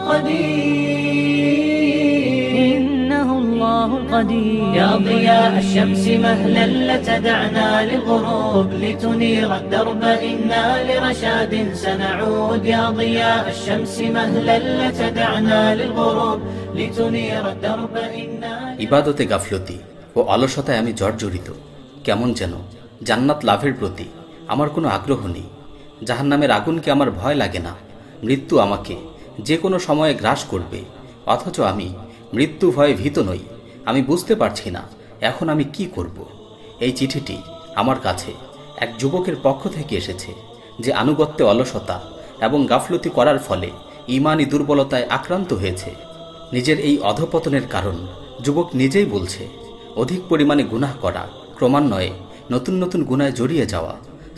القدير إنه الله القدير يا ضياء الشمس مهلا لتدعنا للغروب لتنير الدرب إنا لرشاد سنعود يا ضياء الشمس مهلا لتدعنا للغروب لتنير الدرب إنا ইবাদতে গাফলতি ও অলসতায় আমি জর্জরিত কেমন যেন জান্নাত লাভের প্রতি আমার কোনো আগ্রহ নেই জাহান্নামের আগুনকে আমার ভয় লাগে না মৃত্যু আমাকে যে কোনো সময়ে গ্রাস করবে। অথচ আমি মৃত্যু ভয়ে ভীত নই। আমি বুঝতে পারছি না, এখন আমি কি করব? এই চিঠিটি আমার কাছে এক যুবকের পক্ষ থেকে এসেছে, যে আনুগত্যে অলসতা এবং গাফলতি করার ফলে ইমানি দুর্বলতায় আক্রান্ত হয়েছে। নিজের এই অধপতনের কারণ যুবক নিজেই বলছে, অধিক পরিমাণে গুনাহ করা ক্রমান্বয়ে নতুন নতুন গুনায় জড়িয়ে যাওয়া,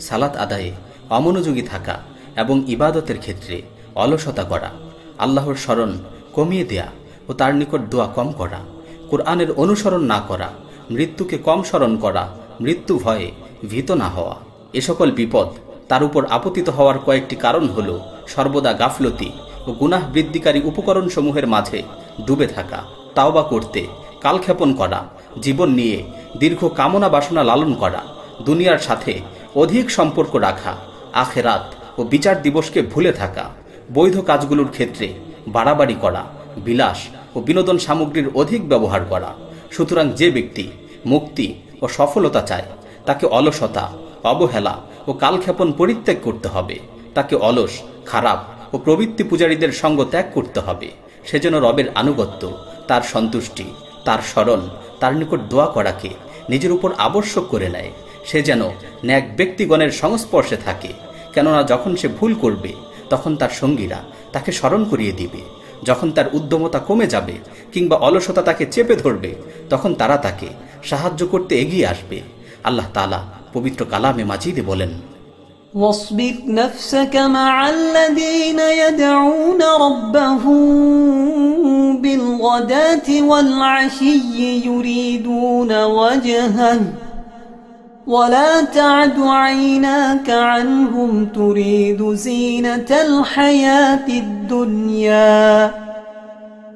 সালাত আদায়ে অমনোযোগী থাকা এবং ইবাদতের ক্ষেত্রে অলসতা করা আল্লাহর স্মরণ কমিয়ে দেয়া ও তার নিকট দোয়া কম করা, কোরআনের অনুসরণ না করা, মৃত্যুকে কম স্মরণ করা, মৃত্যু ভয়ে ভীত না হওয়া। এ সকল বিপদ তার উপর আপতিত হওয়ার কয়েকটি কারণ হল সর্বদা গাফলতি ও গুনাহ বৃদ্ধিকারী উপকরণসমূহের মাঝে ডুবে থাকা, তাওবা করতে, কালক্ষেপণ করা, জীবন নিয়ে দীর্ঘ কামনা বাসনা লালন করা, দুনিয়ার সাথে অধিক সম্পর্ক রাখা, আখেরাত ও বিচার দিবসকে ভুলে থাকা। বৈধ কাজগুলোর ক্ষেত্রে বাড়াবাড়ি করা, বিলাস ও বিনোদন সামগ্রীর অধিক ব্যবহার করা। সুতরাং যে ব্যক্তি মুক্তি ও সফলতা চায়, তাকে অলসতা, অবহেলা ও কালক্ষেপণ পরিত্যাগ করতে হবে। তাকে অলস, খারাপ ও প্রবৃত্তি পূজারীদের সঙ্গ ত্যাগ করতে হবে। সেজন্য রবের আনুগত্য, তার সন্তুষ্টি, তার স্মরণ, তার নিকট দোয়া করাকে নিজের উপর আবশ্যক করে নেয়। সে যেন ন্যাক ব্যক্তিগণের সংস্পর্শে থাকে। কেননা যখন সে ভুল করবে তখন তার সঙ্গীরা তাকে স্মরণ করিয়ে দিবে যখন তার উদ্যমতা কমে যাবে কিংবা অলসতা তাকে চেপে ধরবে তখন তারা তাকে সাহায্য করতে এগিয়ে আসবে আল্লাহ তালা পবিত্র কালামে মাজিদে বলেন واصبر نفسك مع الذين يدعون ربهم بالغداة والعشي يريدون وجهه ولا تعد عيناك عنهم تريد زينة الحياة الدنيا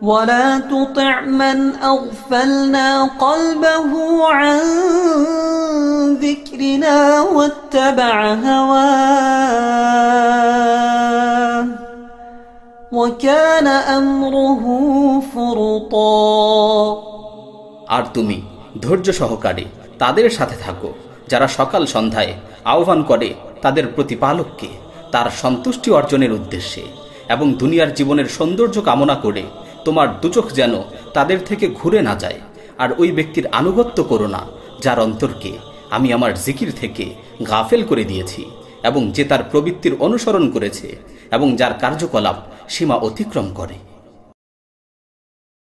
ولا تطع من أغفلنا قلبه عن ذكرنا واتبع هواه وكان أمره فرطا আর তুমি ধৈর্য সহকারে তাদের সাথে থাকো যারা সকাল সন্ধ্যায় আহ্বান করে তাদের প্রতিপালককে, তার সন্তুষ্টি অর্জনের উদ্দেশ্যে এবং দুনিয়ার জীবনের সৌন্দর্য কামনা করে তোমার দুচোখ যেন তাদের থেকে ঘুরে না যায় আর ওই ব্যক্তির আনুগত্য করো না, যার অন্তরকে আমি আমার জিকির থেকে গাফেল করে দিয়েছি এবং যে তার প্রবৃত্তির অনুসরণ করেছে এবং যার কার্যকলাপ সীমা অতিক্রম করে।